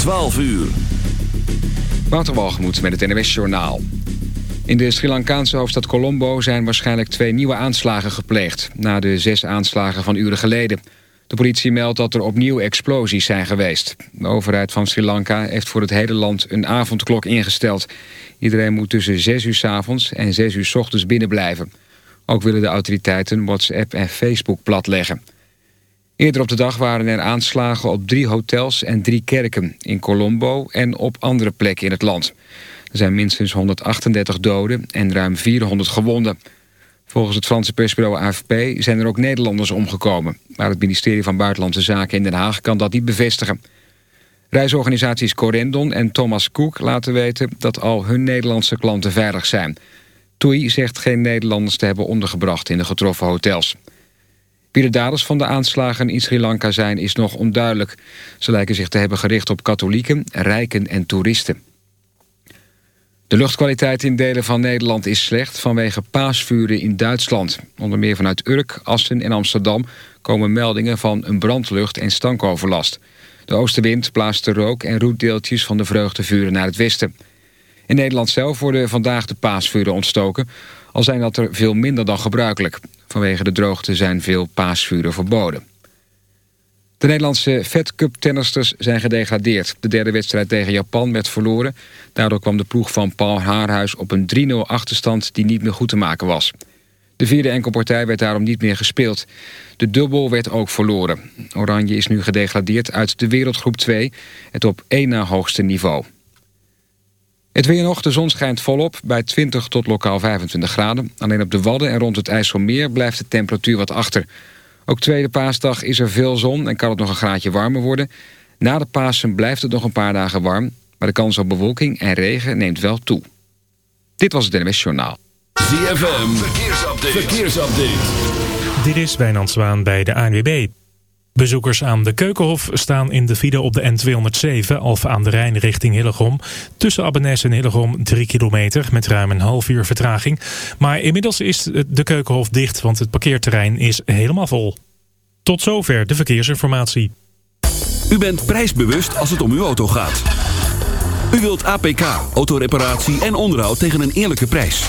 12 uur. Walgemoed met het NWS Journaal. In de Sri Lankaanse hoofdstad Colombo zijn waarschijnlijk twee nieuwe aanslagen gepleegd... na de zes aanslagen van uren geleden. De politie meldt dat er opnieuw explosies zijn geweest. De overheid van Sri Lanka heeft voor het hele land een avondklok ingesteld. Iedereen moet tussen 6 uur s avonds en 6 uur s ochtends binnenblijven. Ook willen de autoriteiten WhatsApp en Facebook platleggen. Eerder op de dag waren er aanslagen op drie hotels en drie kerken... in Colombo en op andere plekken in het land. Er zijn minstens 138 doden en ruim 400 gewonden. Volgens het Franse persbureau AFP zijn er ook Nederlanders omgekomen. Maar het ministerie van Buitenlandse Zaken in Den Haag kan dat niet bevestigen. Reisorganisaties Corendon en Thomas Cook laten weten... dat al hun Nederlandse klanten veilig zijn. TUI zegt geen Nederlanders te hebben ondergebracht in de getroffen hotels. Wie de daders van de aanslagen in Sri Lanka zijn is nog onduidelijk. Ze lijken zich te hebben gericht op katholieken, rijken en toeristen. De luchtkwaliteit in delen van Nederland is slecht vanwege paasvuren in Duitsland. Onder meer vanuit Urk, Assen en Amsterdam komen meldingen van een brandlucht en stankoverlast. De oostenwind blaast de rook en roetdeeltjes van de vreugdevuren naar het westen. In Nederland zelf worden vandaag de paasvuren ontstoken... al zijn dat er veel minder dan gebruikelijk. Vanwege de droogte zijn veel paasvuren verboden. De Nederlandse Fed Cup tennisters zijn gedegradeerd. De derde wedstrijd tegen Japan werd verloren. Daardoor kwam de ploeg van Paul Haarhuis op een 3-0 achterstand die niet meer goed te maken was. De vierde enkelpartij werd daarom niet meer gespeeld. De dubbel werd ook verloren. Oranje is nu gedegradeerd uit de wereldgroep 2, het op één na hoogste niveau. Het weer nog, de zon schijnt volop bij 20 tot lokaal 25 graden. Alleen op de Wadden en rond het IJsselmeer blijft de temperatuur wat achter. Ook tweede paasdag is er veel zon en kan het nog een graadje warmer worden. Na de Pasen blijft het nog een paar dagen warm... maar de kans op bewolking en regen neemt wel toe. Dit was het NMS Journaal. ZFM, verkeersupdate. verkeersupdate. Dit is Wijnand Zwaan bij de ANWB. Bezoekers aan de Keukenhof staan in de file op de N207 Alphen aan de Rijn richting Hillegom. Tussen Abbenes en Hillegom 3 kilometer met ruim een half uur vertraging. Maar inmiddels is de Keukenhof dicht, want het parkeerterrein is helemaal vol. Tot zover de verkeersinformatie. U bent prijsbewust als het om uw auto gaat. U wilt APK, autoreparatie en onderhoud tegen een eerlijke prijs.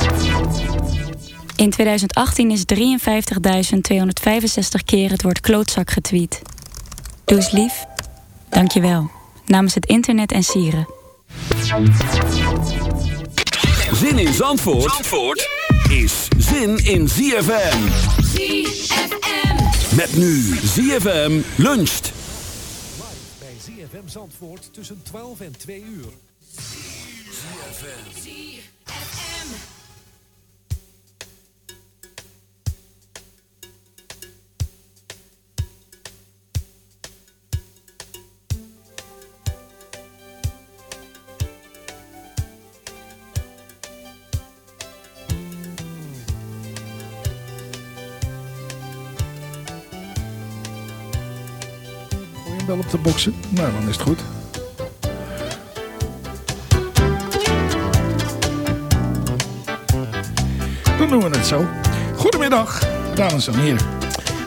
In 2018 is 53.265 keer het woord klootzak getweet. Doe eens lief. Dank je wel. Namens het internet en sieren. Zin in Zandvoort, Zandvoort is zin in ZFM. ZFM. Met nu ZFM luncht. Bij ZFM Zandvoort tussen 12 en 2 uur. Je op de boksen? Nou, dan is het goed. Dan doen we het zo. Goedemiddag, dames en heren.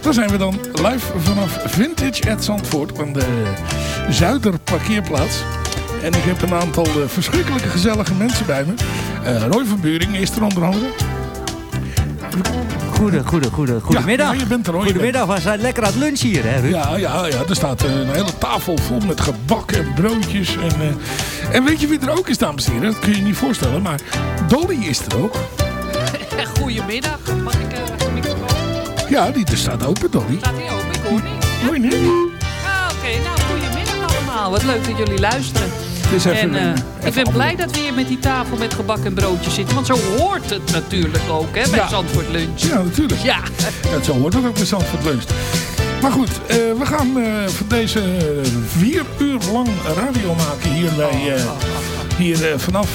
Daar zijn we dan live vanaf Vintage at Zandvoort aan de Zuiderparkeerplaats. En ik heb een aantal eh, verschrikkelijke gezellige mensen bij me. Eh, Roy van Buring is er onder andere. Goede, goede, goede, goedemiddag. Ja, je bent er hoor. je Goedemiddag, we zijn lekker aan het lunchen hier, hè, Ruud? Ja, ja, ja, er staat eh, een hele tafel vol met gebak en broodjes. En, eh, en weet je wie er ook is, dames en heren? Dat kun je je niet voorstellen, maar Dolly is er ook. Goedemiddag, mag ik uh, de microfoon? Ja, die er staat open, Dolly. Staat hij open? Ik hoor niet. Hoor je niet? Ah, oké. Nou, goedemiddag allemaal. Wat leuk dat jullie luisteren. Is even en, eh, ik ben blij dat we hier met die tafel met gebak en broodjes zitten. Want zo hoort het natuurlijk ook, hè, bij Ja. Zandvoort Lunch. Ja, natuurlijk. Ja. Ja, zo hoort het ook bij Zandvoort Lunch. Maar goed, eh, we gaan voor deze vier uur lang radio maken hier bij... eh, hier vanaf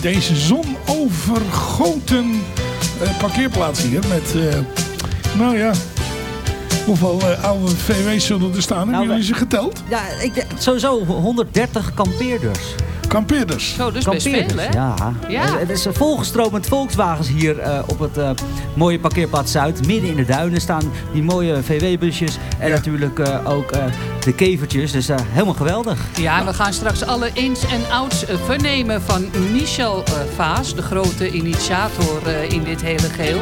deze zonovergoten parkeerplaats hier. Met, nou ja, hoeveel eh, oude VW's zullen er staan? Hebben Nou, jullie we- ze geteld? Ja, ik, denk sowieso 130 kampeerders. Kampeerders. Zo, dus best veel, Kampeerders, hè? ja. Ja. Eh, Het is eh, volgestroomd met Volkswagens hier eh, op het eh, mooie parkeerplaats Zuid. Midden in de duinen staan die mooie VW-busjes. En natuurlijk eh, ook eh, de kevertjes. Dus eh, helemaal geweldig. Ja, en we gaan straks alle ins en outs eh, vernemen van Michel eh, Vaas, de grote initiator eh, in dit hele geheel.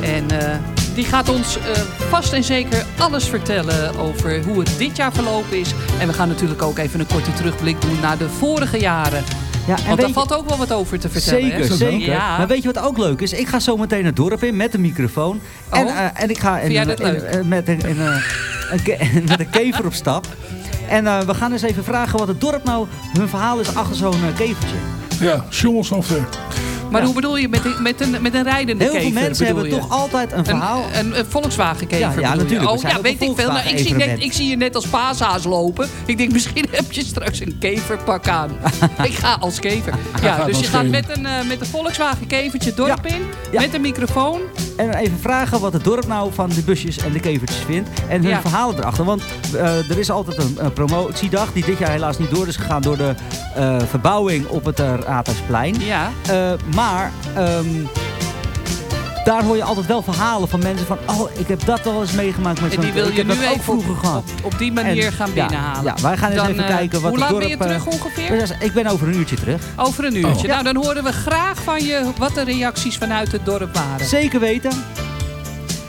En eh, die gaat ons eh, vast en zeker alles vertellen over hoe het dit jaar verlopen is. En we gaan natuurlijk ook even een korte terugblik doen naar de vorige jaren. Ja, en Want daar valt ook wel wat over te vertellen. Zeker, hè? zeker. Ja. Maar weet je wat ook leuk is? Ik ga zo meteen het dorp in met de microfoon. En, Oh. eh, en ik ga in- in- met, een, eh, een met een kever op stap. En eh, we gaan eens even vragen wat het dorp nou hun verhaal is achter zo'n kevertje. Ja, jongelsoftware. Maar hoe bedoel je met, een- met, een, met een rijdende Heel veel kever? mensen bedoel hebben je? toch altijd een verhaal. Een, een, een Volkswagen kever Ja, ja, natuurlijk. Oh ja, weet ik veel. Nou, ik, zie net, ik zie je net als paashaas lopen. Ik denk, misschien heb je straks een keverpak aan. ik ga als kever. Ja, dus je gaat met een, eh, met een Volkswagen kevertje dorp in. Met een microfoon. En even vragen wat het dorp nou van de busjes en de kevertjes vindt. En hun Ja. verhalen erachter. Want eh, er is altijd een, een promotiedag die dit jaar helaas niet door is gegaan door de eh, verbouwing op het uh, Raadhuisplein. Ja. Eh, maar ehm, daar hoor je altijd wel verhalen van mensen van... Oh, ik heb dat wel eens meegemaakt met En zo'n... die wil ik je heb nu dat ook even vroeger op, gehad. op, op die manier En- gaan binnenhalen. Ja, wij gaan eens even eh, kijken wat Hoe lang dorp... ben je eh, terug ongeveer? dus Ik ben over een uurtje terug. Over een uurtje. Oh. Nou, dan horen we graag van je wat de reacties vanuit het dorp waren. Zeker weten.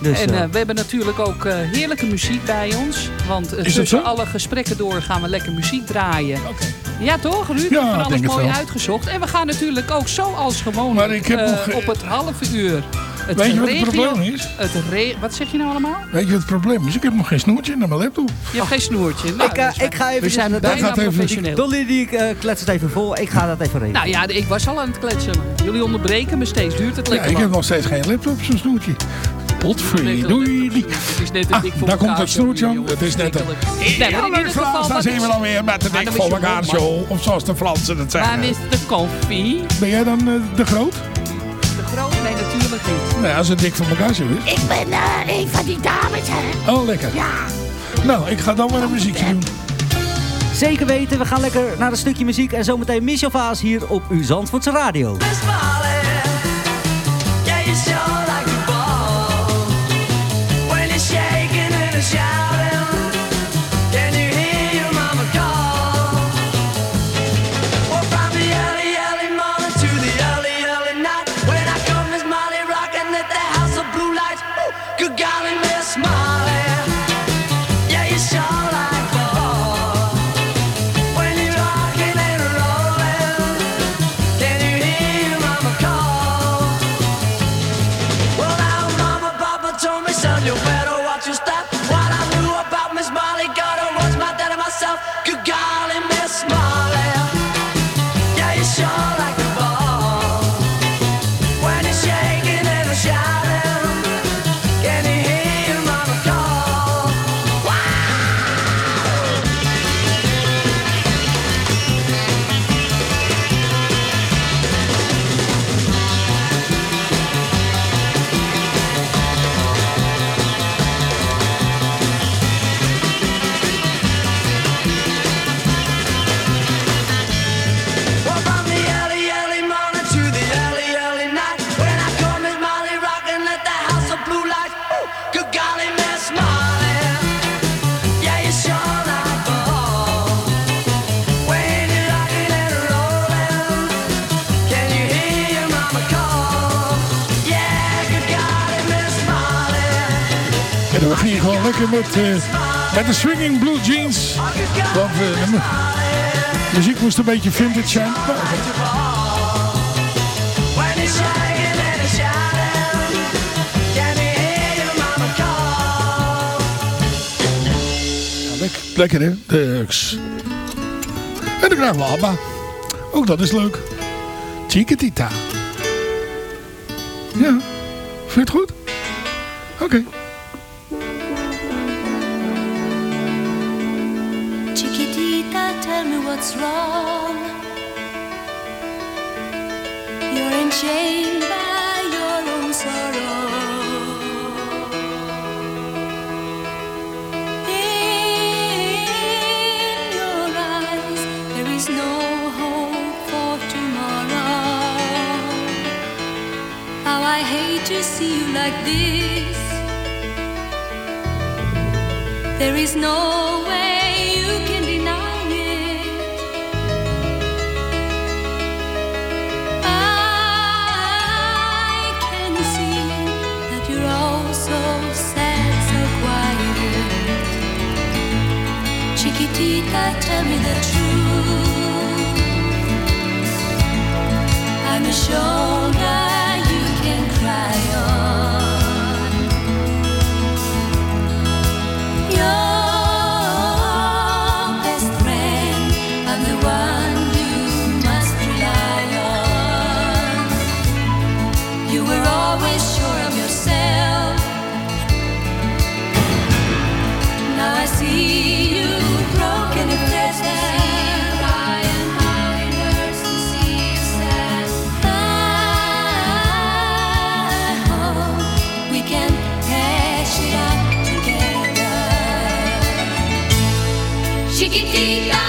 Dus, en eh, eh, we hebben natuurlijk ook eh, heerlijke muziek bij ons. Want eh, tussen alle gesprekken door gaan we lekker muziek draaien. Ja toch, Ruud? Ja, we hebben ik alles mooi uitgezocht. En we gaan natuurlijk ook zoals gewoon Maar ik heb eh, nog, eh, op het halve uur. Het Weet je wat het regio- probleem is? Het re- wat zeg je nou allemaal? Weet je wat het probleem is? Ik heb nog geen snoertje naar mijn laptop. Je hebt geen snoertje. Nou, ik, eh, ik ga even... We zijn dat- bijna gaat even- professioneel. Dolly die ik, eh, klets het even vol. Ik ga dat even regelen. Nou ja, ik was al aan het kletsen. Jullie onderbreken me steeds. Duurt het Ja, lekker ik heb nog steeds geen laptop, zo'n snoertje. Net- doei. Het is net een Ah, dik voor daar komt het snoertje aan. Het is net een... Nee, maar in Ja, ieder Frans, daar zijn we dan weer met de dik voor elkaar show. Of zoals de Fransen het Waar zeggen. is de koffie? Ben jij dan eh, de groot? De groot? Nee, natuurlijk niet. Nee, als het dik voor elkaar show is. Ik ben eh, een van die dames, hè. Oh, lekker. Ja. Nou, ik ga dan maar een muziekje doen. Zeker weten, we gaan lekker naar een stukje muziek. En zometeen Michel Vaas hier op uw Zandvoortse Radio. Eh, met de swinging blue jeans. Want eh, de mu- muziek moest een beetje vintage zijn. Lekker, hè. En dan krijgen we ABBA. Ook dat is leuk. Chiquitita. Ja, vind je het goed? Oké. Wrong. You're enchained by your own sorrow. In your eyes, there is no hope for tomorrow. How I hate to see you like this. There is no Tell me the truth. I'm a shoulder Chiquitita,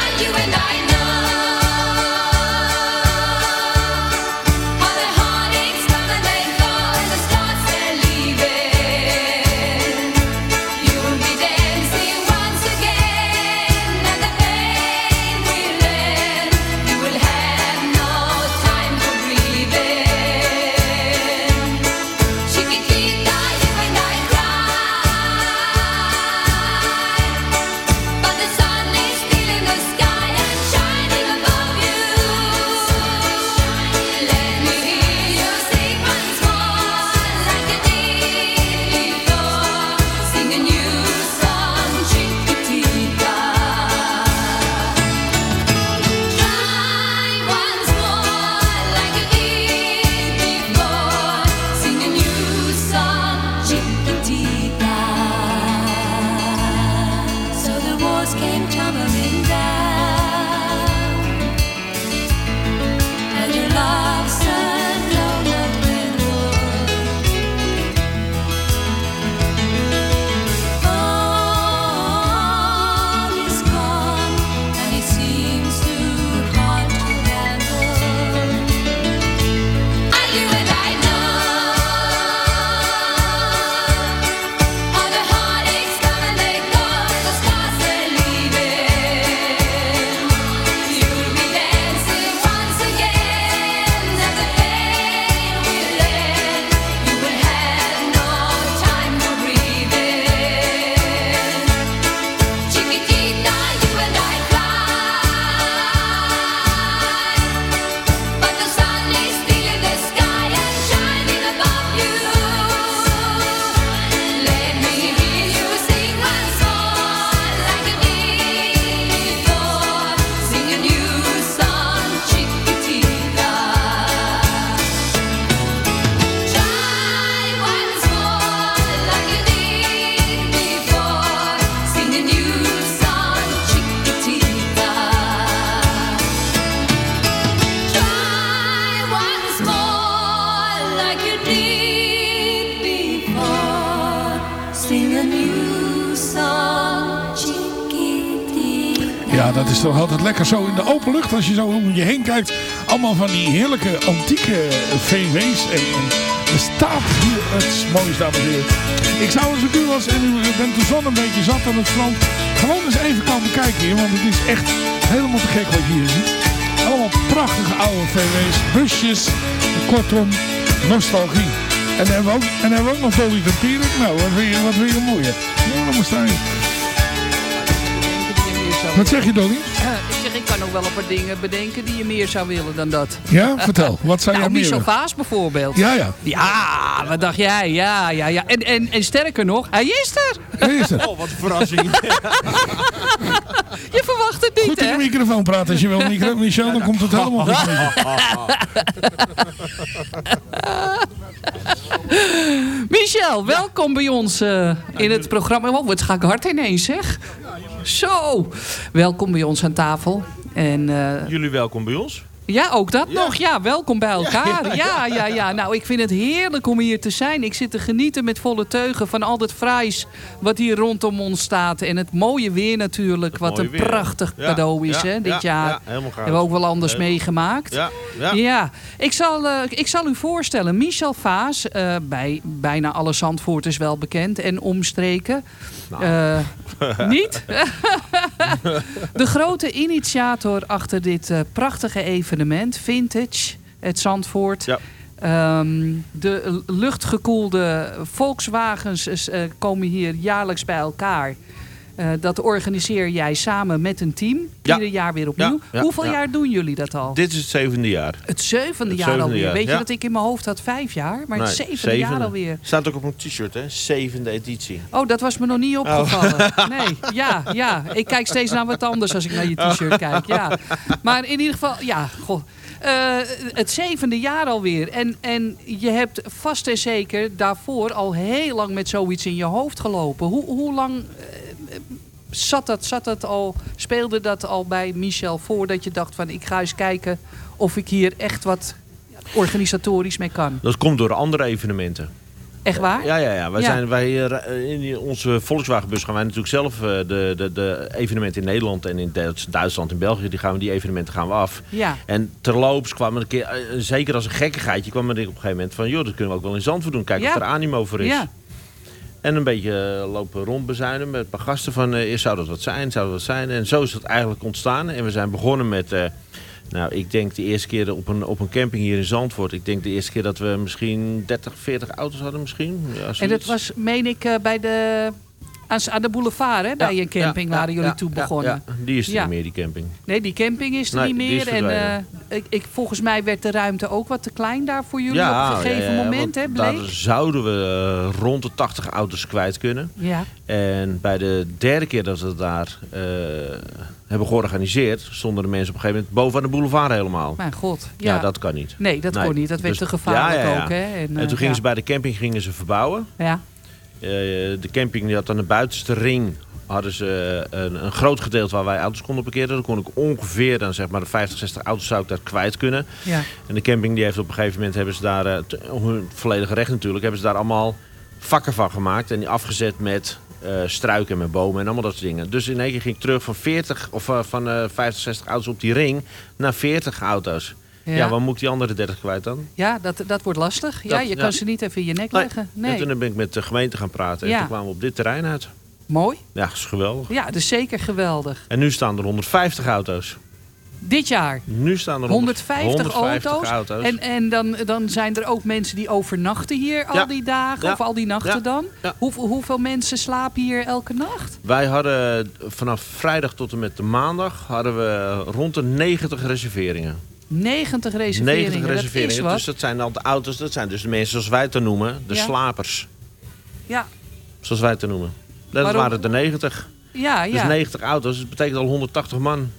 als je zo om je heen kijkt. Allemaal van die heerlijke antieke VW's. En, en er staat hier het moois, dames en heren. Ik zou als ik u was en u bent de zon een beetje zat aan het strand. Gewoon eens even komen kijken hier. Want het is echt helemaal te gek wat je hier ziet. Allemaal prachtige oude VW's. Busjes. Kortom, nostalgie. En dan hebben we ook, en dan hebben we ook nog Dolly de Pierik. Nou, wat wil je, wat wil je mooier? Nou, dan sta je. Wat zeg je, Dolly? Nog wel een paar dingen bedenken die je meer zou willen dan dat. Ja, vertel. Wat zou nou, jij meer Michel? Vaas bijvoorbeeld. Ja, ja. Ja, wat dacht jij? Ja, ja, ja. En, en, en sterker nog, hij is er. Hij is er. Oh, wat een verrassing. Je verwacht het niet, Goed in hè? de microfoon praten als je wil, micro- Michel. Dan komt het helemaal goed. Michel, welkom bij ons eh, in het programma. Oh, wat ga ik hard ineens, zeg. Zo, welkom bij ons aan tafel. En, eh, Jullie welkom bij ons. Ja, ook dat nog. Ja, welkom bij elkaar. Ja, ja, ja. Nou, ik vind het heerlijk om hier te zijn. Ik zit te genieten met volle teugen van al het fraais wat hier rondom ons staat. En het mooie weer natuurlijk, wat een weer. prachtig cadeau is hè, dit ja, jaar. Hebben we ook wel anders Helemaal- meegemaakt. Ja, ja. Ja, ik zal, eh, ik zal u voorstellen. Michel Vaas, eh, bij bijna alle Zandvoorters wel bekend en omstreken. Nou. Eh, niet? De grote initiator achter dit prachtige evenement, Vintage, het Zandvoort. Ehm, de luchtgekoelde Volkswagens eh, komen hier jaarlijks bij elkaar. Eh, dat organiseer jij samen met een team. Ja. Ieder jaar weer opnieuw. Ja, ja, Hoeveel ja. jaar doen jullie dat al? Dit is het zevende jaar. Het zevende Het jaar zevende alweer. jaar, Weet je dat ik in mijn hoofd had vijf jaar? Maar het Nee, zevende, jaar alweer. Staat ook op een t-shirt, hè? Zevende editie. Oh, dat was me nog niet opgevallen. Nee, ja, ja. Ik kijk steeds naar wat anders als ik naar je t-shirt kijk. Ja. Maar in ieder geval, ja, goh. Eh, het zevende jaar alweer. En, en je hebt vast en zeker daarvoor al heel lang met zoiets in je hoofd gelopen. Hoe, hoe lang zat, dat, zat dat al, speelde dat al bij Michel voor dat je dacht van ik ga eens kijken of ik hier echt wat organisatorisch mee kan? Dat komt door andere evenementen. Echt waar? Ja, ja, ja. Wij Ja. Zijn, wij, eh, in die- onze Volkswagenbus gaan wij natuurlijk zelf eh, de, de, de evenementen in Nederland en in Duits- Duitsland en België, die, gaan we, die evenementen gaan we af. Ja. En terloops kwam er een keer, eh, zeker als een gekkigheidje, kwam er op een gegeven moment van, joh, dat kunnen we ook wel in Zandvoort doen. Kijken Ja. of er animo voor is. Ja. En een beetje eh, lopen rondbezuinen met een paar gasten van, eh, zou dat wat zijn, zou dat wat zijn. En zo is het eigenlijk ontstaan. En we zijn begonnen met, eh, nou, ik denk de eerste keer op een, op een camping hier in Zandvoort. Ik denk de eerste keer dat we misschien 30, 40 auto's hadden misschien. Ja, En dat was, meen ik, bij de, aan, aan de boulevard, hè, bij een camping waren jullie ja, toe ja, begonnen. ja. Die is er niet meer, die camping. Nee, die camping is er Nee, niet meer. en eh, ik, ik, volgens mij werd de ruimte ook wat te klein daar voor jullie ja, op een gegeven moment, hè, Daar bleek. zouden we eh, rond de 80 auto's kwijt kunnen. Ja. En bij de derde keer dat we het daar eh, hebben georganiseerd, stonden de mensen op een gegeven moment bovenaan de boulevard helemaal. Mijn god. Ja, Ja, dat kan niet. Nee, dat kon niet. Dat werd Dus- te gevaarlijk ja, ja, ja. ook, hè. En, En, toen gingen ze bij de camping gingen ze verbouwen. Ja. Eh, de camping die had aan de buitenste ring hadden ze eh, een, een groot gedeelte waar wij auto's konden parkeren. Dan kon ik ongeveer dan zeg maar de 50, 60 auto's zou ik daar kwijt kunnen. Ja. En de camping die heeft op een gegeven moment hebben ze daar, eh, hun volledige recht natuurlijk, hebben ze daar allemaal vakken van gemaakt. En die afgezet met eh, struiken en met bomen en allemaal dat soort dingen. Dus in één keer ging ik terug van 40 of van eh 50, 60 auto's op die ring naar 40 auto's. Ja. Ja, waar moet ik die andere 30 kwijt dan? Ja, dat, dat wordt lastig. ja, je ja. kan ze niet even in je nek Nee. leggen. En Nee. toen ben ik met de gemeente gaan praten Ja. en toen kwamen we op dit terrein uit. Mooi. Ja, dat is geweldig. Ja, dat is zeker geweldig. En nu staan er 150 auto's. Dit jaar. Nu staan er 150, 150 auto's. auto's. En, en dan, dan zijn er ook mensen die overnachten hier al Ja. die dagen. Ja. Of al die nachten Ja. dan. Hoeveel, hoeveel mensen slapen hier elke nacht? Wij hadden vanaf vrijdag tot en met de maandag hadden we rond de 90 reserveringen. 90 reserveringen. 90 Dat is reserveringen. Dus dat zijn dan de auto's, dat zijn dus de mensen zoals wij dan noemen, de Ja. slapers. Ja. Zoals wij dan noemen. Dat Waarom? waren er 90. Ja, Dus ja. 90 auto's, dat betekent al 180 man.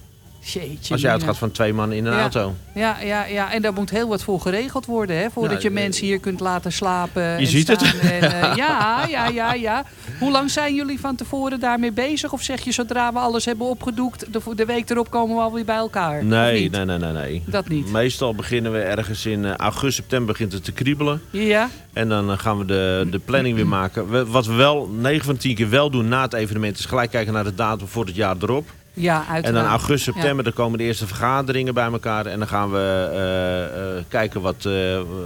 Jeetje, Als je uitgaat van twee man in een Ja. auto. Ja, ja, ja, en daar moet heel wat voor geregeld worden, hè? Voordat Ja, je eh, mensen hier kunt laten slapen. je en ziet het. En, eh, ja, ja, ja, ja. Hoe lang zijn jullie van tevoren daarmee bezig? Of zeg je zodra we alles hebben opgedoekt, de, de week erop komen we alweer bij elkaar? Nee, nee, nee, nee, nee. Dat niet. Meestal beginnen we ergens in eh, augustus, september begint het te kriebelen. Ja, En dan gaan we de, de planning weer maken. We- wat we wel 9 van 10 keer wel doen na het evenement is gelijk kijken naar de datum voor het jaar erop. Ja uiteraard. En dan augustus, september, dan komen de eerste vergaderingen bij elkaar. En dan gaan we eh, eh, kijken wat, eh,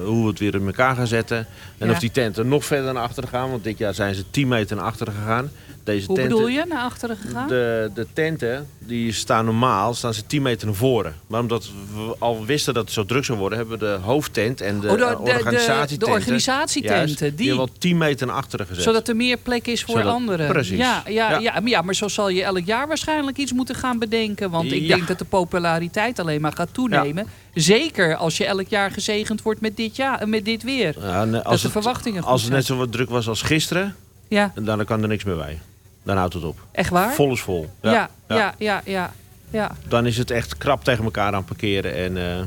hoe we het weer in elkaar gaan zetten. En Ja. of die tenten nog verder naar achteren gaan. Want dit jaar zijn ze 10 meter naar achteren gegaan. Deze Hoe tenten, bedoel je, naar achteren gegaan? De, de tenten die staan normaal staan ze 10 meter naar voren. Maar omdat we al wisten dat het zo druk zou worden... hebben we de hoofdtent en de, Oh, de- organisatietenten... de organisatietenten, die- die hebben al 10 meter naar achteren gezet. Zodat er meer plek is voor Zodat- anderen. precies. Ja, ja, Ja. ja. maar ja, maar zo zal je elk jaar waarschijnlijk iets moeten gaan bedenken. Want ik Ja. denk dat de populariteit alleen maar gaat toenemen. Zeker als je elk jaar gezegend wordt met dit, jaar, met dit weer. Ja, dat als de het, verwachtingen Als het net zo wat druk was als gisteren... Ja. dan kan er niks meer bij. Dan houdt het op. Echt waar? Vol is vol. Ja, ja, ja, ja. ja, ja. Dan is het echt krap tegen elkaar aan parkeren. En, eh,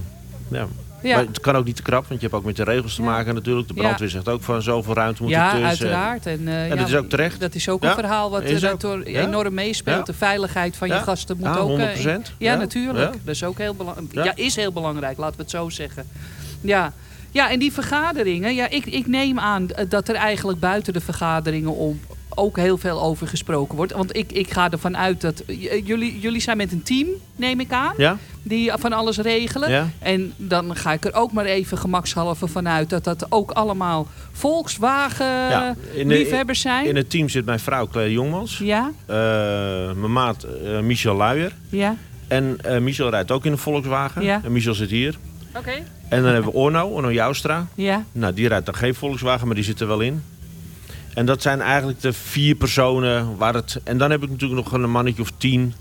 ja. Ja. Maar het kan ook niet te krap, want je hebt ook met de regels te maken natuurlijk. De brandweer zegt ook van zoveel ruimte moet Ja, er tussen. uiteraard. En, eh, en ja, dat is ook terecht. Dat is ook een verhaal wat ook. Ja. enorm meespeelt. De veiligheid van je gasten moet Ja, ook... eh, 100%. Ja, Ja. natuurlijk. Dat is ook heel, belang- Ja. is heel belangrijk, laten we het zo zeggen. Ja. Ja, en die vergaderingen, ja, ik, ik neem aan eh, dat er eigenlijk buiten de vergaderingen om ook heel veel over gesproken wordt. Want ik, ik ga ervan uit dat j- jullie, jullie zijn met een team, neem ik aan, Ja. die van alles regelen. Ja. En dan ga ik er ook maar even gemakshalve vanuit dat dat ook allemaal Volkswagen Ja, in de- liefhebbers zijn. In het team zit mijn vrouw Claire Jongmans. Ja, eh, mijn maat eh, Michel Luijer. ja. En eh, Michel rijdt ook in een Volkswagen. Ja. En Michel zit hier. Oké. En dan hebben we Orno, Orno Joustra. Ja. Nou, die rijdt dan geen Volkswagen, maar die zit er wel in. En dat zijn eigenlijk de vier personen waar het... En dan heb ik natuurlijk nog een mannetje of tien.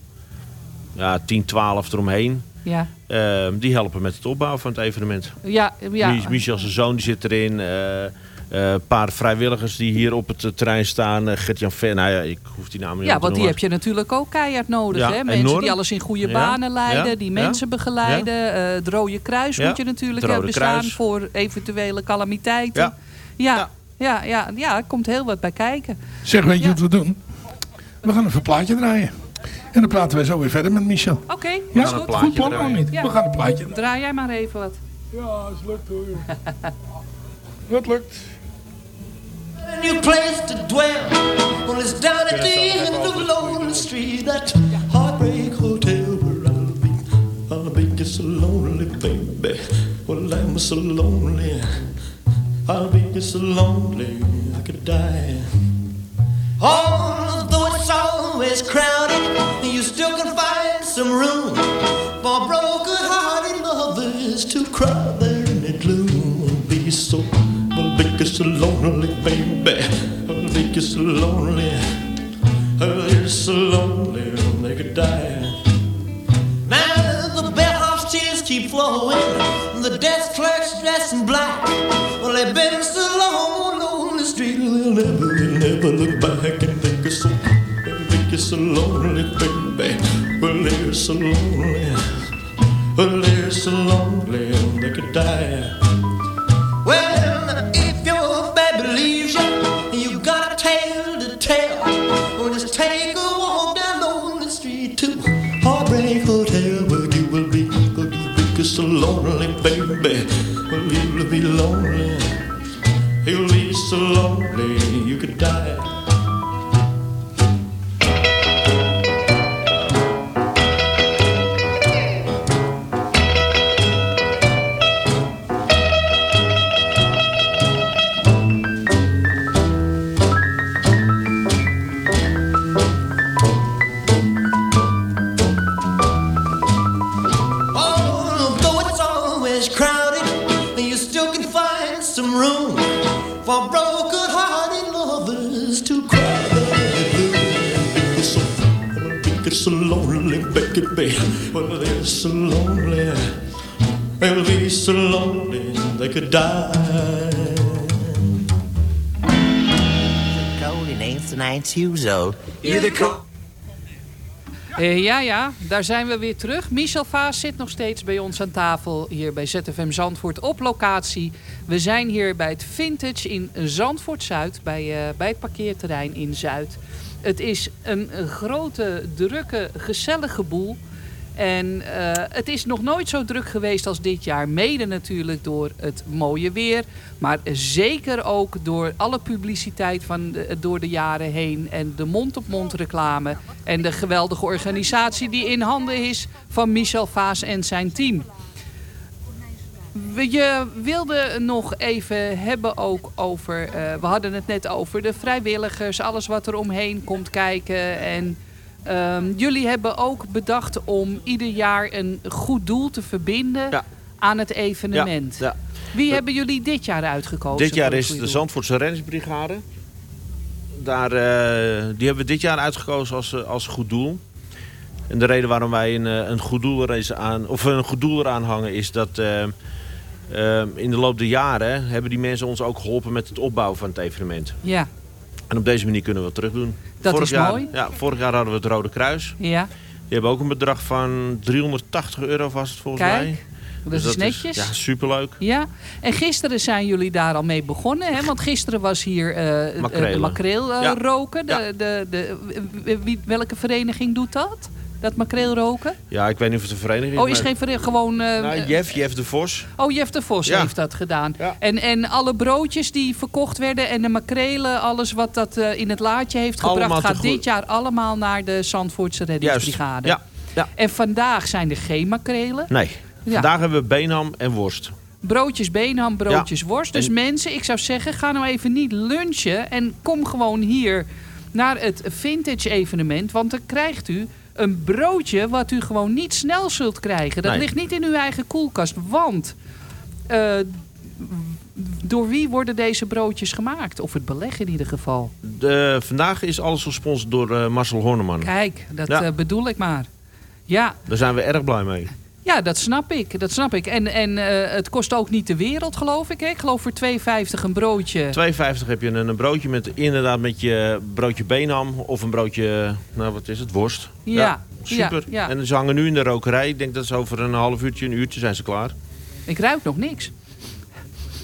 Ja, tien, twaalf eromheen. Ja. Eh, die helpen met het opbouwen van het evenement. Ja, ja. Mi- Michel zijn zoon die zit erin. eh, eh, Een paar vrijwilligers die hier op het eh, terrein staan. Gert-Jan Ver, nou ja, ik hoef die namen niet Ja, op te want die heb je natuurlijk ook keihard nodig. Ja, hè? Mensen enorm. die alles in goede Ja, banen leiden, ja, die ja, mensen begeleiden. Het Rode Kruis Ja, moet je natuurlijk hebben staan voor eventuele calamiteiten. Ja. Ja, ja, ja, ja, er komt heel wat bij kijken. Zeg, weet je wat we doen? We gaan even een plaatje draaien. En dan praten wij zo weer verder met Michel. Oké, Ja, is goed. goed plan of niet? Ja. We gaan een plaatje draaien. Draai jij maar even wat. Ja, het lukt hoor. Dat lukt. A new place to dwell. Well, it's down at the end of Lonely Street, that heartbreak hotel where I'll be. I'll be just so lonely, baby. Well, I'm so lonely. I'll be so lonely, I could die. Although it's always crowded, you still can find some room for broken-hearted lovers to cry there in gloom. Be so, I'll be so lonely, baby. I'll be so lonely. I'll be so lonely, they could die. Now keep flowing, the desk clerk's dressed in black. Well, they've been so long on the street, they'll never, they'll never look back and think it's so, think it's so lonely, baby. Well, they're so lonely, well, they're so lonely, they could die. Well, if your baby leaves you, you've got a tale to tell. Well, just take so lonely, baby. Well, you'll be lonely. You'll be so lonely you could die. Die. Eh, ja, ja, daar zijn we weer terug. Michel Vaas zit nog steeds bij ons aan tafel hier bij ZFM Zandvoort op locatie. We zijn hier bij het Vintage in Zandvoort Zuid, bij, eh, bij het parkeerterrein in Zuid. Het is een grote, drukke, gezellige boel. En eh, het is nog nooit zo druk geweest als dit jaar. Mede natuurlijk door het mooie weer. Maar zeker ook door alle publiciteit van door de jaren heen. En de mond-op-mond reclame. En de geweldige organisatie die in handen is van Michel Vaas en zijn team. Je wilde nog even hebben ook over... eh, we hadden het net over de vrijwilligers, alles wat er omheen komt kijken. En ehm, jullie hebben ook bedacht om ieder jaar een goed doel te verbinden aan het evenement. Ja, ja. Wie hebben jullie dit jaar uitgekozen? Dit jaar is de? Zandvoortse Renningsbrigade. Daar, eh, die hebben we dit jaar uitgekozen als, eh, als goed doel. En de reden waarom wij een, eh, een, goed, doel aan, of een goed doel eraan hangen is dat... in de loop der jaren hebben die mensen ons ook geholpen met het opbouwen van het evenement. Ja, En op deze manier kunnen we het terug doen. Dat vorig is jaar, mooi. Ja, vorig jaar hadden we het Rode Kruis. ja. Die hebben ook een bedrag van 380 euro was het volgens Kijk, mij. dat Dus is netjes. ja, superleuk. Ja, en gisteren zijn jullie daar al mee begonnen, hè? Want gisteren was hier eh, eh, de makreel eh, Ja. roken. De, de, de, wie, welke vereniging doet dat? Dat makreel roken? Ja, ik weet niet of het een vereniging Oh, is maar- geen vereniging, gewoon... eh, Nou, Jeff, Jeff de Vos. Oh, Jeff de Vos Ja. heeft dat gedaan. En, en alle broodjes die verkocht werden en de makrelen, alles wat dat eh, in het laadje heeft gebracht, Allemaal gaat dit jaar allemaal naar de Zandvoortse reddingsbrigade. Ja, ja. En vandaag zijn er geen makrelen. Nee, vandaag hebben we beenham en worst. Broodjes beenham, broodjes Ja. worst. Dus En- mensen, ik zou zeggen, ga nou even niet lunchen. En kom gewoon hier naar het vintage evenement. Want dan krijgt u een broodje wat u gewoon niet snel zult krijgen. Dat Nee. ligt niet in uw eigen koelkast. Want eh, door wie worden deze broodjes gemaakt? Of het beleg in ieder geval. De, vandaag is alles gesponsord door eh, Marcel Horneman. Kijk, dat Ja. eh, bedoel ik maar. Ja, Daar zijn we erg blij mee. Ja, dat snap ik. Dat snap ik. En, en eh, het kost ook niet de wereld, geloof ik. Hè? Ik geloof voor 2,50 een broodje. 2,50 heb je een, een broodje met inderdaad met je broodje beenham of een broodje, nou wat is het, worst. Ja, super. ja, ja. En ze hangen nu in de rokerij. Ik denk dat ze over een half uurtje, een uurtje zijn ze klaar. Ik ruik nog niks.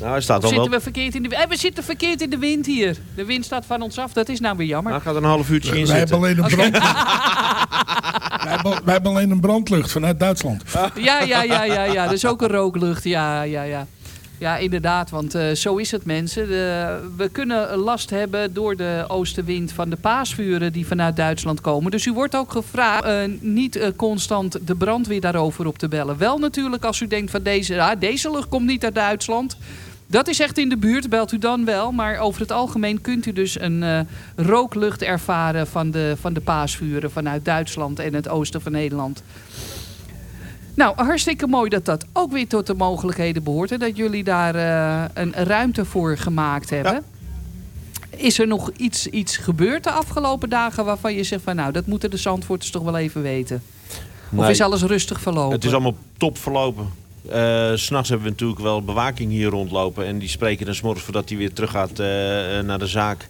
Nou, hij staat al zitten wel. we, verkeerd in de, eh, we zitten verkeerd in de wind hier. De wind staat van ons af. Dat is nou weer jammer. Hij gaat er een half uurtje in Wij zitten. hebben alleen een brandlucht. wij, hebben, wij hebben alleen een brandlucht vanuit Duitsland. Ja, ja, ja, ja, ja. Dus ook een rooklucht. Ja, ja, ja. Ja, inderdaad, want eh, zo is het mensen. De- we kunnen last hebben door de oostenwind van de paasvuren die vanuit Duitsland komen. Dus u wordt ook gevraagd eh, niet eh, constant de brandweer daarover op te bellen. Wel natuurlijk als u denkt van deze, deze lucht komt niet uit Duitsland. Dat is echt in de buurt, belt u dan wel. Maar over het algemeen kunt u dus een rooklucht ervaren van de, van de paasvuren vanuit Duitsland en het oosten van Nederland. Nou, hartstikke mooi dat dat ook weer tot de mogelijkheden behoort. En dat jullie daar eh, een ruimte voor gemaakt hebben. Is er nog iets, iets gebeurd de afgelopen dagen waarvan je zegt van nou, dat moeten de Zandvoorters toch wel even weten? Of is alles rustig verlopen? Het is allemaal top verlopen. S S'nachts hebben we natuurlijk wel bewaking hier rondlopen. En die spreken dan s'morgens voordat hij weer terug gaat eh, naar de zaak.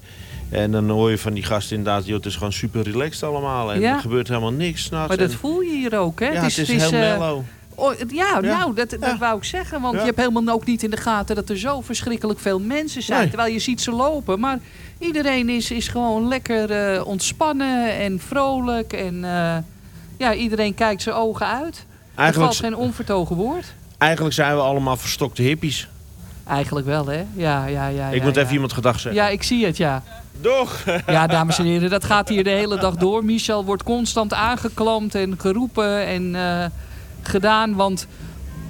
En dan hoor je van die gasten inderdaad, joh, het is gewoon super relaxed allemaal. En Ja. er gebeurt helemaal niks s'nachts. Maar dat En- voel je hier ook, hè? Ja, het is heel eh, mellow. oh, het- ja, nou, dat, dat wou ik zeggen. Want Ja. je hebt helemaal ook niet in de gaten dat er zo verschrikkelijk veel mensen zijn. Nee. Terwijl je ziet ze lopen. Maar iedereen is, is gewoon lekker eh, ontspannen en vrolijk. En eh, ja, iedereen kijkt zijn ogen uit. Er Eigenlijk- valt geen onvertogen woord. Eigenlijk zijn we allemaal verstokte hippies. Eigenlijk wel, hè? Ja, ja, ja. ik ja, moet even iemand gedag zeggen. Ja, ik zie het, ja. Doch! Ja, dames en heren, dat gaat hier de hele dag door. Michel wordt constant aangeklampt en geroepen en eh, gedaan. Want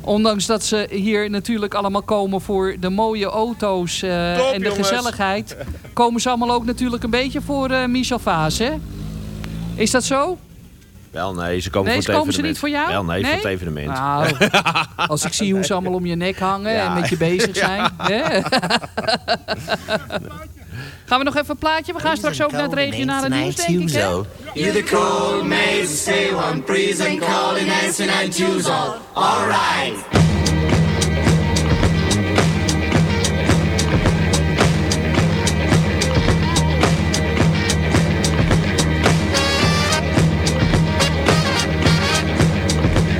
ondanks dat ze hier natuurlijk allemaal komen voor de mooie auto's eh, Top, en de jongens. gezelligheid... komen ze allemaal ook natuurlijk een beetje voor eh, Michel Vaas, hè? Is dat zo? Wel nee, ze komen nee, voor het komen ze niet voor jou? Wel nee, voor het evenement. Nou, als ik zie hoe ze allemaal om je nek hangen Ja. en met je bezig zijn. hè? Gaan we nog even een plaatje? We gaan straks ook naar het regionale nieuws, denk ik, hè? You're the cold maze, say one breeze and cold and dancing and choose all. Alright.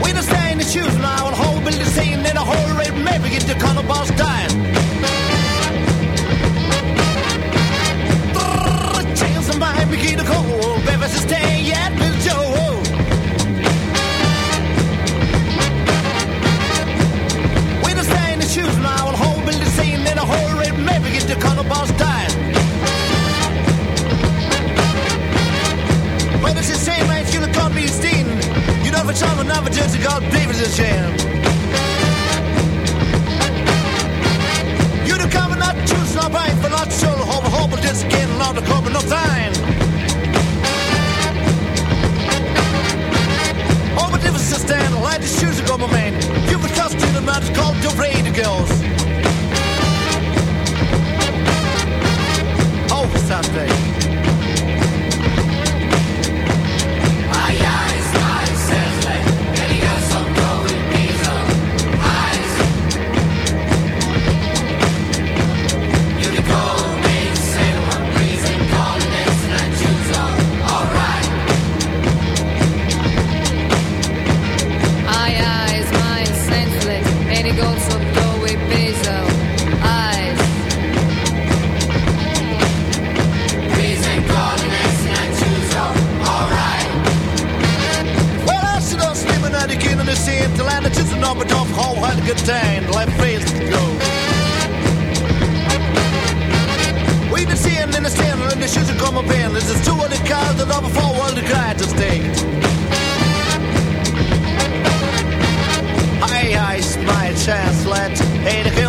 We don't stay in the shoes now and whole building saying that a whole rate maybe get the color boss dying. You for some another just believe it's a shame. the cover not choose no right, but not sure hope hope but just getting on the cover no time. Oh, but if it's a stand, like the shoes are my man. You would trust in the man, called the radio girls. Oh, Sunday. At the king of the sea. The land is just an up and off hole, had a good time. Let face go. We've been seeing in the stand, and the shoes are coming in. This is two of the cars that over four world the guy to stay. Hey, I my chance, let Hey, the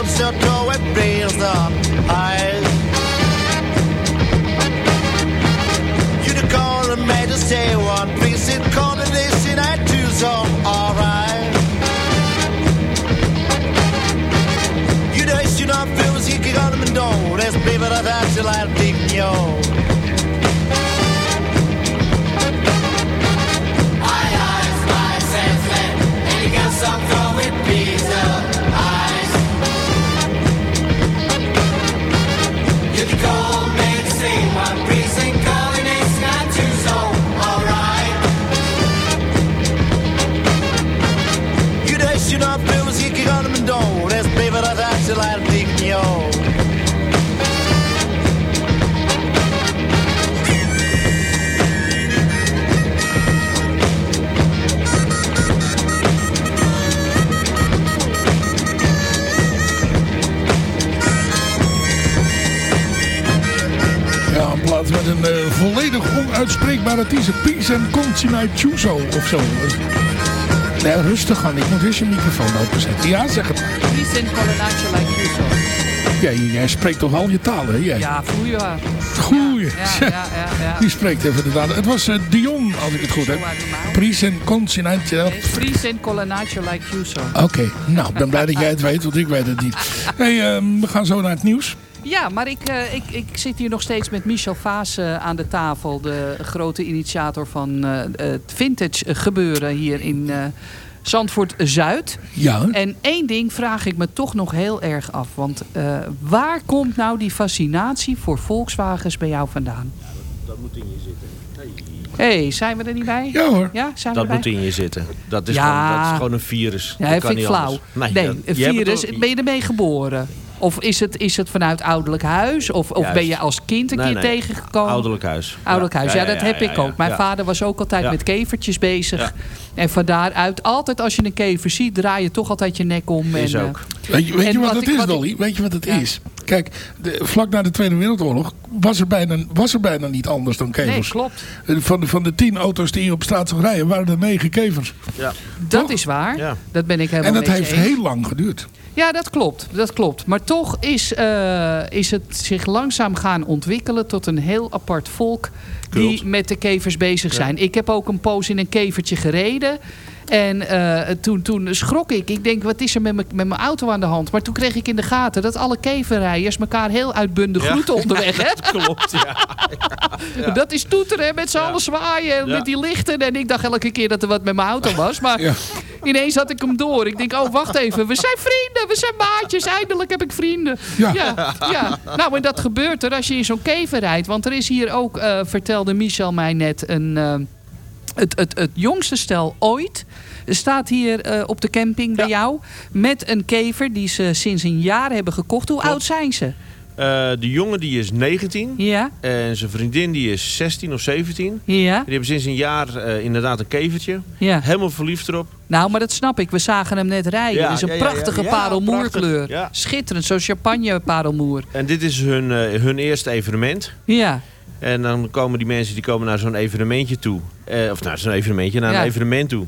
don't. There's people that eh, volledig onuitspreekbare titel. Peace and Consinai Chuso of zo. Nee, rustig aan. Ik moet eens je microfoon openzetten. Ja, zeg het. Peace and Colonaccio like you so. Jij, spreekt toch al je talen, hè? Jij? Ja, vloeibaar. Goeie. Ja, ja, ja, ja. Die spreekt even de daden. Het was eh, Dion, als ik het goed heb. Peace and Consinai. Peace and Colonaccio like you so. Oké, nou, ik ben blij dat jij het weet, want ik weet het niet. hey, ehm, we gaan zo naar het nieuws. Ja, maar ik, eh, ik, ik zit hier nog steeds met Michel Vaas eh, aan de tafel. De grote initiator van eh, het vintage gebeuren hier in eh, Zandvoort-Zuid. Ja. En één ding vraag ik me toch nog heel erg af. Want eh, waar komt nou die fascinatie voor Volkswagens bij jou vandaan? Dat moet in je zitten. Hé, hey, zijn we er niet bij? Ja hoor. Ja, zijn we Dat erbij? moet in je zitten. Dat is, Ja. gewoon, dat is gewoon een virus. Ja, dat vind ik niet flauw. anders. Nee, dat- een virus, ben je ermee geboren? Of is het, is het vanuit ouderlijk huis? Of, of ben je als kind een Nee, keer nee. tegengekomen? Ouderlijk huis. Ouderlijk huis, ja, dat heb ik ja, ook. Mijn ja. vader was ook altijd Ja. met kevertjes bezig. Ja. En van daaruit, altijd als je een kever ziet, draai je toch altijd je nek om. Is en, eh, ook. Weet je, weet En je wat, wat het ik- is, Dolly? Weet je wat het is? Kijk, de, vlak na de Tweede Wereldoorlog was er bijna, was er bijna niet anders dan kevers. Nee, klopt. Eh, Van de, van de tien auto's die je op straat zag rijden, waren er negen kevers. Ja. Dat is waar. Ja. Dat ben ik helemaal En dat heeft eens. heel lang geduurd. Ja, dat klopt. Dat klopt. Maar toch is, eh, is het zich langzaam gaan ontwikkelen tot een heel apart volk die Kult. met de kevers bezig Ja. zijn. Ik heb ook een poos in een kevertje gereden. En eh, toen, toen schrok ik. Ik denk, wat is er met mijn- met mijn auto aan de hand? Maar toen kreeg ik in de gaten dat alle keverrijders elkaar heel uitbundig Ja. groeten onderweg. Hè? Klopt, ja. Ja. Dat is toeteren, hè, met z'n allen zwaaien en Ja. met die lichten. En ik dacht elke keer dat er wat met mijn auto was. Maar Ja. ineens had ik hem door. Ik denk, oh, wacht even. We zijn vrienden, we zijn maatjes. Eindelijk heb ik vrienden. Ja. ja, ja. Nou, en dat gebeurt er als je in zo'n kever rijdt. Want er is hier ook, eh, vertelde Michel mij net, een, eh, het, het, het jongste stel ooit. Staat hier eh, op de camping bij jou. Met een kever die ze sinds een jaar hebben gekocht. Hoe oud zijn ze? Eh, de jongen die is 19. Ja. En zijn vriendin die is 16 of 17. Ja. Die hebben sinds een jaar eh, inderdaad een kevertje. Ja. Helemaal verliefd erop. Nou, maar dat snap ik. We zagen hem net rijden. Ja, Het is een prachtige parelmoerkleur. prachtig. Schitterend, zo'n champagne parelmoer. En dit is hun, hun eerste evenement. Ja. En dan komen die mensen die komen naar zo'n evenementje toe. Eh, of naar zo'n evenementje, naar Ja. een evenement toe.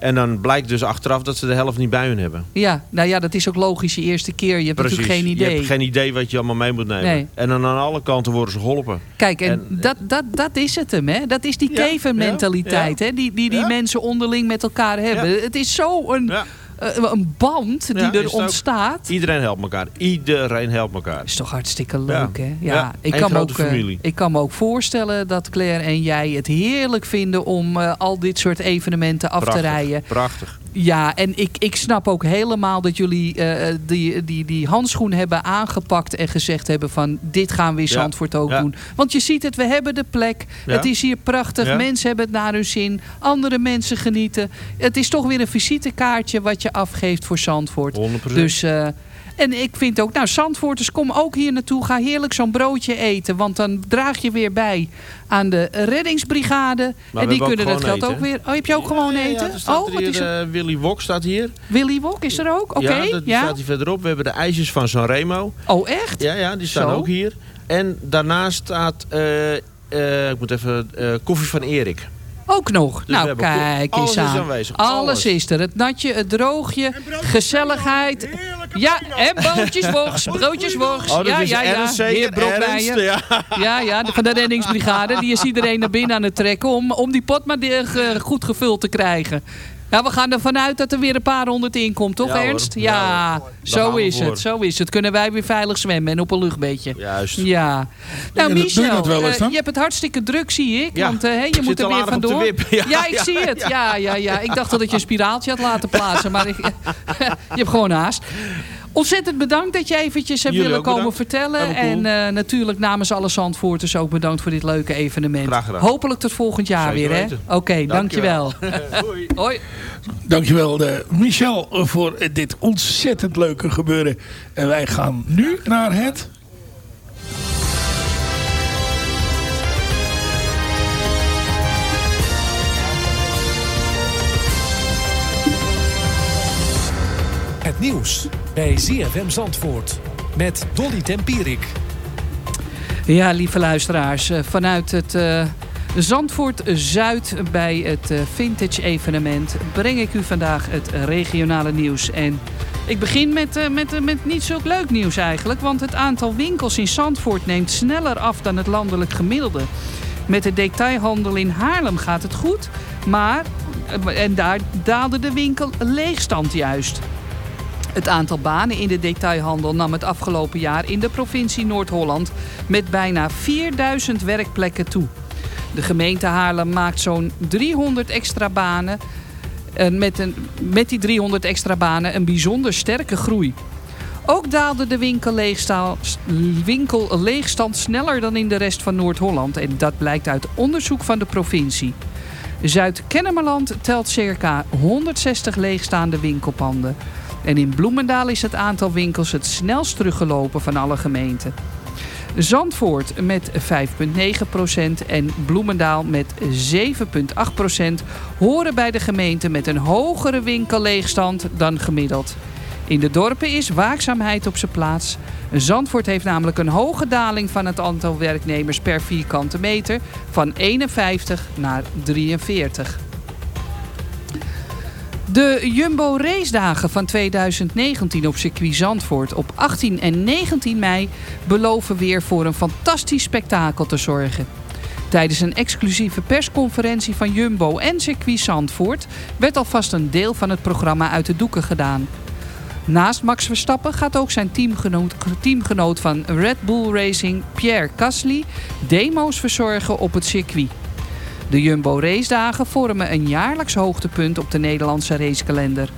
En dan blijkt dus achteraf dat ze de helft niet bij hun hebben. Ja, nou ja, dat is ook logisch je eerste keer. Je hebt natuurlijk geen idee. Je hebt geen idee wat je allemaal mee moet nemen. Nee. En dan aan alle kanten worden ze geholpen. Kijk, en, En- dat, dat, dat is het hem, hè? Dat is die Ja, kevermentaliteit, ja, hè? Die, die, die mensen onderling met elkaar hebben. Het is zo een, eh, een band die Ja, er ook. ontstaat. Iedereen helpt elkaar. Iedereen helpt elkaar. is toch hartstikke leuk, Ja. hè? Ja, Ja, ik, kan ook, eh, familie. ik kan me ook voorstellen dat Claire en jij het heerlijk vinden om eh, al dit soort evenementen af Prachtig, te rijden. Prachtig. Ja, en ik, ik snap ook helemaal dat jullie eh, die, die, die handschoen hebben aangepakt en gezegd hebben van dit gaan we in Ja, Zandvoort ook ja. doen. Want je ziet het, we hebben de plek. Ja. Het is hier prachtig. Mensen hebben het naar hun zin. Andere mensen genieten. Het is toch weer een visitekaartje wat je afgeeft voor Zandvoort. 100%. Dus... eh, en ik vind ook, nou Zandvoorters, kom ook hier naartoe. Ga heerlijk zo'n broodje eten. Want dan draag je weer bij aan de reddingsbrigade. Maar en die kunnen dat geld ook weer... Oh, heb je ook gewoon eten? Ja, oh, wat hier, is er? eh, Willy Wok staat hier. Willy Wok is er ook? Oké, ja, dat ja. staat hier verderop. We hebben de ijsjes van Sanremo. Oh, echt? Ja, ja, die staan Zo. ook hier. En daarnaast staat, eh, eh, ik moet even, eh, koffie van Erik. Ook nog. Dus we nou, kijk alles eens is aan. aanwezig. Alles. Alles. is er. Het natje, het droogje, gezelligheid. Ja, en broodjesworst, broodjesworst. Oh, ja, is ja, ja. Heer Brokmeijer. Ja. ja, ja, van de reddingsbrigade. Die is iedereen naar binnen aan het trekken om, om die pot maar ge- goed gevuld te krijgen. Ja, we gaan ervan uit dat er weer een paar honderd in komt, toch Ja, hoor. Ernst? Ja, zo is voor. het, zo is het. Kunnen wij weer veilig zwemmen en op een luchtbedje. Juist. Ja. Nou, je Michel, dat wel eens eh, je hebt het hartstikke druk, zie ik. Ja, want eh, hè, ik je moet er weer vandoor. Ja, Ja, ik ja, zie het. Ja, ja, ja. Ik dacht al dat je een spiraaltje had laten plaatsen. Maar ik, je hebt gewoon haast. Ontzettend bedankt dat je eventjes hebt willen komen bedankt. vertellen. Cool. En eh, natuurlijk namens alle Zandvoorters ook bedankt voor dit leuke evenement. Graag gedaan. Hopelijk tot volgend jaar Zeker weer. Oké, dankjewel. Hoi. Hoi. Dankjewel eh, Michel voor eh, dit ontzettend leuke gebeuren. En wij gaan nu naar het... Het nieuws bij ZFM Zandvoort met Dolly Tempierik. Ja, lieve luisteraars, eh, vanuit het eh, Zandvoort Zuid bij het eh, Vintage evenement breng ik u vandaag het regionale nieuws. En ik begin met, met, met niet zo leuk nieuws eigenlijk, want het aantal winkels in Zandvoort neemt sneller af dan het landelijk gemiddelde. Met de detailhandel in Haarlem gaat het goed, maar en daar daalde de winkel leegstand juist. Het aantal banen in de detailhandel nam het afgelopen jaar in de provincie Noord-Holland met bijna 4000 werkplekken toe. De gemeente Haarlem maakt zo'n 300 extra banen. En met, een, met die 300 extra banen een bijzonder sterke groei. Ook daalde de winkelleegsta- winkelleegstand sneller dan in de rest van Noord-Holland. En dat blijkt uit onderzoek van de provincie. Zuid-Kennemerland telt circa 160 leegstaande winkelpanden. En in Bloemendaal is het aantal winkels het snelst teruggelopen van alle gemeenten. Zandvoort met 5,9% en Bloemendaal met 7,8% horen bij de gemeente met een hogere winkelleegstand dan gemiddeld. In de dorpen is waakzaamheid op zijn plaats. Zandvoort heeft namelijk een hoge daling van het aantal werknemers per vierkante meter van 51 naar 43. De Jumbo Race Dagen van 2019 op circuit Zandvoort op 18 en 19 mei beloven weer voor een fantastisch spektakel te zorgen. Tijdens een exclusieve persconferentie van Jumbo en circuit Zandvoort werd alvast een deel van het programma uit de doeken gedaan. Naast Max Verstappen gaat ook zijn teamgenoot, teamgenoot van Red Bull Racing, Pierre Gasly, demo's verzorgen op het circuit. De Jumbo Racedagen vormen een jaarlijks hoogtepunt op de Nederlandse racekalender.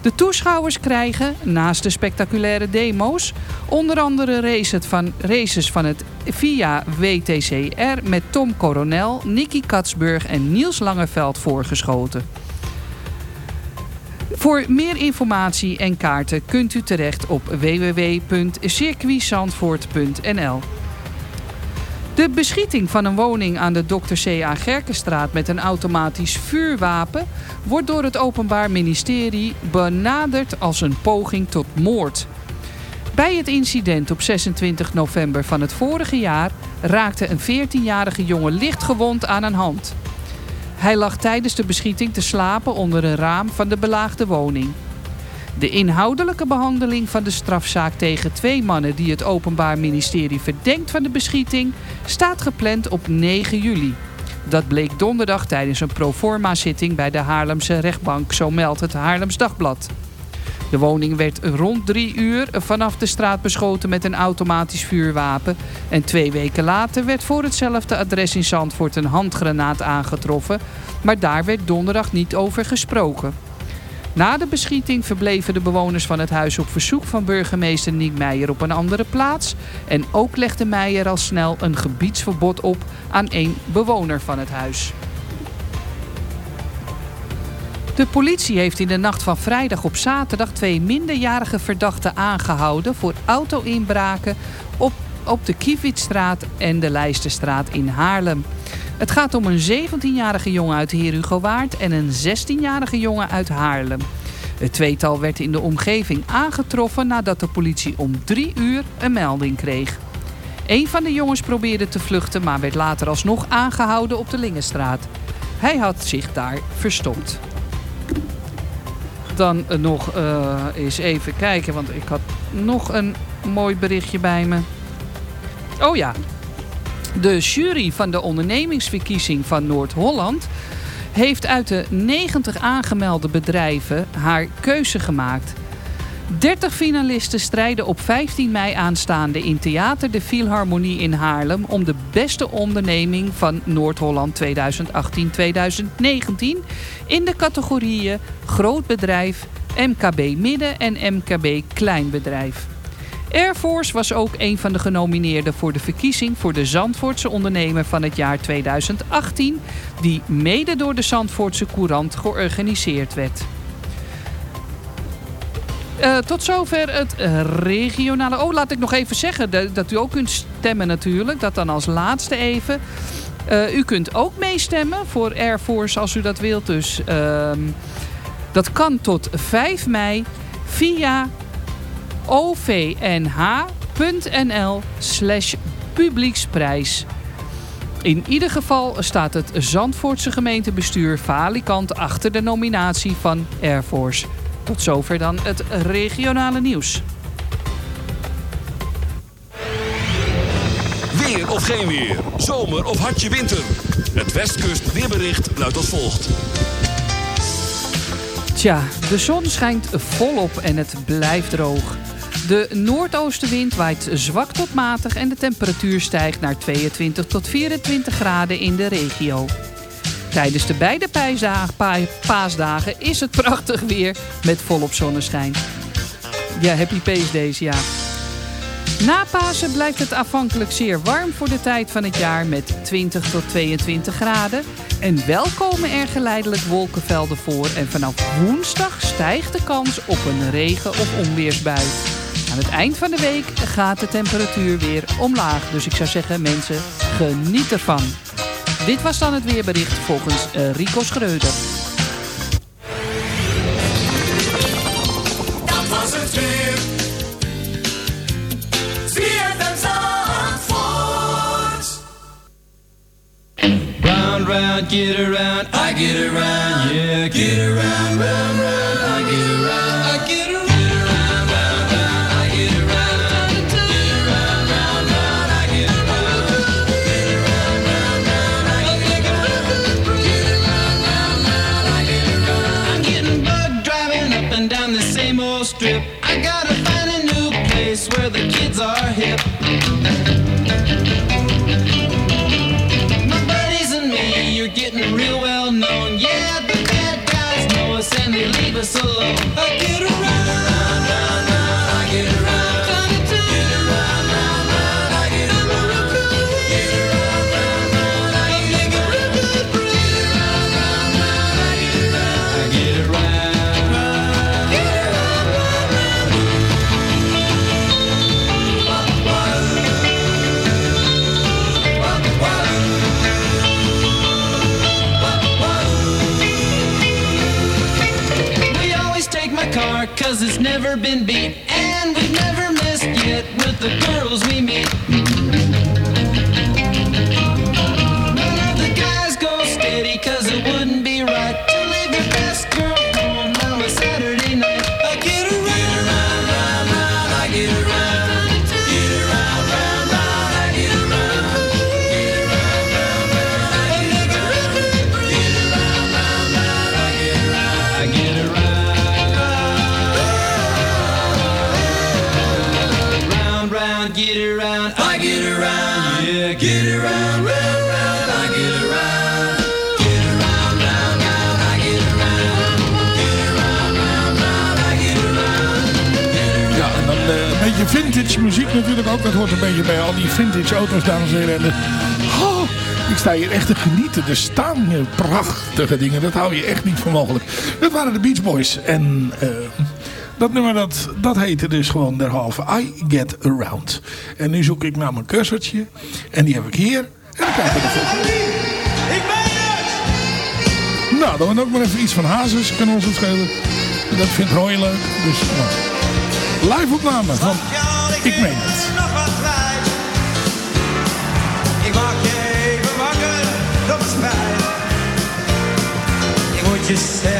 De toeschouwers krijgen, naast de spectaculaire demo's, onder andere races van, races van het VIA WTCR met Tom Coronel, Nicky Katsburg en Niels Langeveld voorgeschoten. Voor meer informatie en kaarten kunt u terecht op www.circuitzandvoort.nl. De beschieting van een woning aan de Dr. C.A. Gerkenstraat met een automatisch vuurwapen wordt door het Openbaar Ministerie benaderd als een poging tot moord. Bij het incident op 26 november van het vorige jaar raakte een 14-jarige jongen licht gewond aan een hand. Hij lag tijdens de beschieting te slapen onder een raam van de belaagde woning. De inhoudelijke behandeling van de strafzaak tegen twee mannen die het Openbaar Ministerie verdenkt van de beschieting staat gepland op 9 juli. Dat bleek donderdag tijdens een proforma-zitting bij de Haarlemse rechtbank, zo meldt het Haarlems Dagblad. De woning werd rond drie uur vanaf de straat beschoten met een automatisch vuurwapen. En twee weken later werd voor hetzelfde adres in Zandvoort een handgranaat aangetroffen. Maar daar werd donderdag niet over gesproken. Na de beschieting verbleven de bewoners van het huis op verzoek van burgemeester Niek Meijer op een andere plaats. En ook legde Meijer al snel een gebiedsverbod op aan één bewoner van het huis. De politie heeft in de nacht van vrijdag op zaterdag twee minderjarige verdachten aangehouden voor auto-inbraken op, op de Kiewietstraat en de Leijsterstraat in Haarlem. Het gaat om een 17-jarige jongen uit Heer Hugo Waard en een 16-jarige jongen uit Haarlem. Het tweetal werd in de omgeving aangetroffen nadat de politie om drie uur een melding kreeg. Een van de jongens probeerde te vluchten, maar werd later alsnog aangehouden op de Lingenstraat. Hij had zich daar verstopt. Dan eh, nog eh, eens even kijken, want ik had nog een mooi berichtje bij me. Oh ja, de jury van de ondernemingsverkiezing van Noord-Holland heeft uit de 90 aangemelde bedrijven haar keuze gemaakt. 30 finalisten strijden op 15 mei aanstaande in Theater de Philharmonie in Haarlem om de beste onderneming van Noord-Holland 2018-2019 in de categorieën Groot Bedrijf, MKB Midden en MKB Kleinbedrijf. Air Force was ook een van de genomineerden voor de verkiezing voor de Zandvoortse ondernemer van het jaar 2018, die mede door de Zandvoortse Courant georganiseerd werd. Eh, tot zover het eh, regionale. Oh, laat ik nog even zeggen dat, u ook kunt stemmen natuurlijk. Dat dan als laatste even. Eh, u kunt ook meestemmen voor Air Force als u dat wilt. Dus ehm, dat kan tot 5 mei via ovnh.nl slash publieksprijs. In ieder geval staat het Zandvoortse gemeentebestuur Falikant achter de nominatie van Air Force. Tot zover dan het regionale nieuws. Weer of geen weer. Zomer of hartje winter. Het Westkust weerbericht luidt als volgt. Tja, de zon schijnt volop en het blijft droog. De noordoostenwind waait zwak tot matig en de temperatuur stijgt naar 22 tot 24 graden in de regio. Tijdens de beide paasdagen, pa- paasdagen is het prachtig weer met volop zonneschijn. Ja, happy paasdays, ja. Na Pasen blijft het afhankelijk zeer warm voor de tijd van het jaar met 20 tot 22 graden. En wel komen er geleidelijk wolkenvelden voor en vanaf woensdag stijgt de kans op een regen- of onweersbui. Aan het eind van de week gaat de temperatuur weer omlaag. Dus ik zou zeggen mensen, geniet ervan. Dit was dan het weerbericht volgens eh, Rico Schreuder. Dat was het weer. Round, round, get around, I get around, yeah, get around, round, round, been beat natuurlijk ook. Dat hoort een beetje bij al die vintage auto's, dames en heren. Oh, ik sta hier echt te genieten. Er staan hier prachtige dingen. Dat hou je echt niet voor mogelijk. Dat waren de Beach Boys. En eh, dat nummer dat, dat heette dus gewoon derhalve I Get Around. En nu zoek ik naar mijn cursortje. En die heb ik hier. En dan krijg je de. Nou, dan ook maar even iets van Hazes. Kunnen ons het schelen. Dat vindt Roy leuk. Dus nou. live opname van Ik Meen Het. Ik maak je even wakker, dat is spijt. Ik moet je zeggen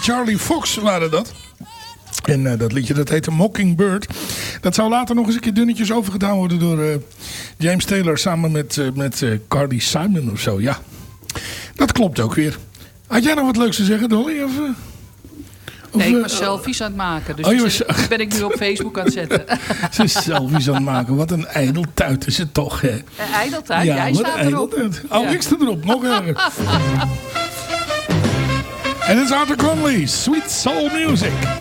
Charlie Fox waren dat. En eh, dat liedje dat heette Mockingbird. Dat zou later nog eens een keer dunnetjes overgedaan worden door eh, James Taylor samen met, uh, met Cardi Simon of zo. Ja, dat klopt ook weer. Had jij nog wat leuks te zeggen, Dolly? Of, nee, ik was selfies aan het maken. Dus, oh, dus ben ik nu op Facebook aan het zetten. ze is selfies aan het maken. Wat een ijdeltuit is het toch, hè? Een ijdeltuit? Jij staat erop. Oh, ik sta erop. Nog erger. And it's Arthur Conley, Sweet Soul Music.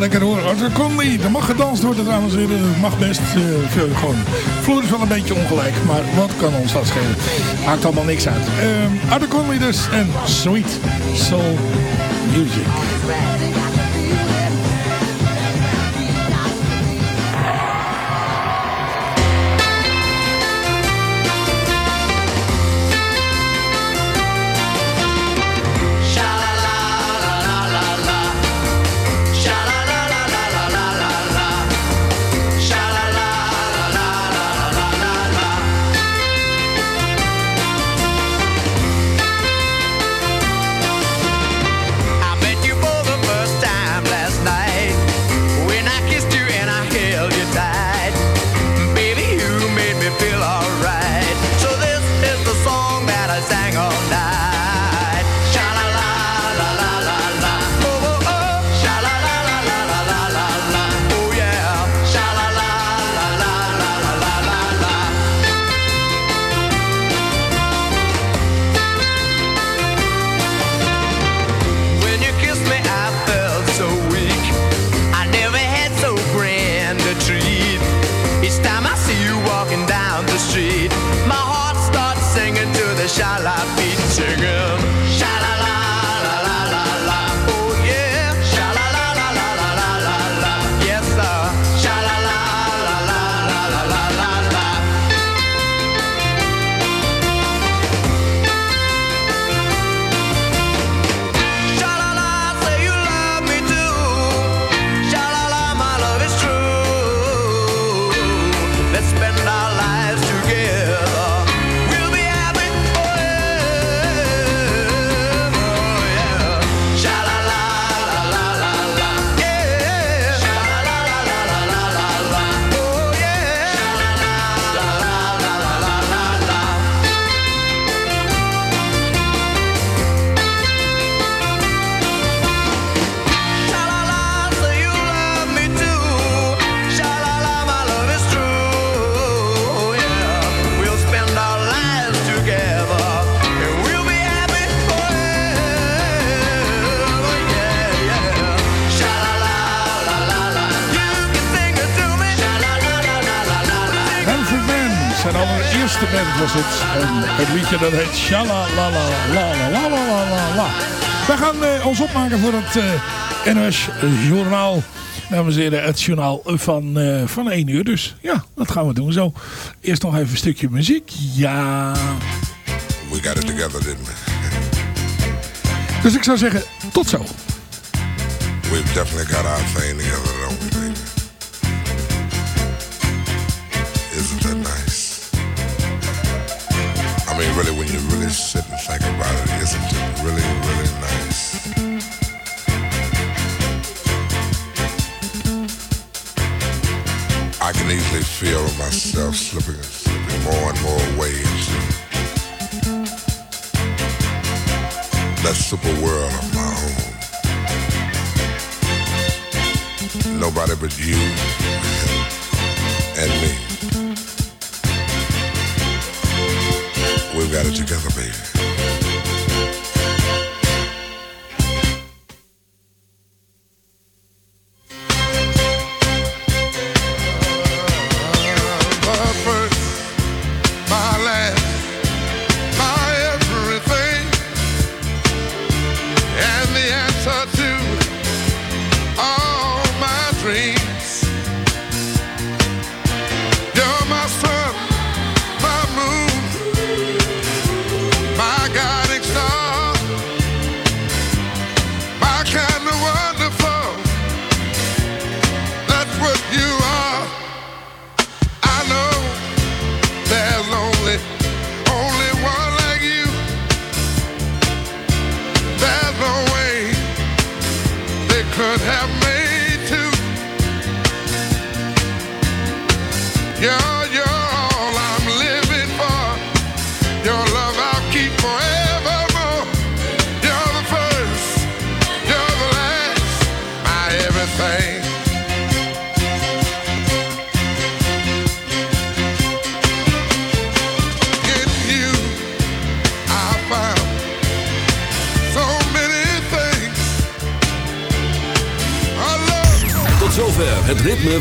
lekker hoor. Er kon mee. Er mag gedanst worden trouwens. Dat mag best. Uh, gewoon. Vloer is wel een beetje ongelijk. Maar wat kan ons dat schelen? Maakt allemaal niks uit. Um, Arthur dus. En Sweet Soul Music. Het. Liedje dat heet Shala la la la la la la. We gaan eh, ons opmaken voor het eh NOS Journaal. Dames en heren, het journaal van, eh, van 1 uur. Dus ja, dat gaan we doen zo. Eerst nog even een stukje muziek. Ja. We got it together, didn't we? Dus ik zou zeggen, tot zo. We've definitely got our thing together, don't we, mean, really, when you really sit and think about it, isn't it really, really nice? I can easily feel myself slipping, slipping more and more into that super world of my own. Nobody but you and me. Got it together, baby.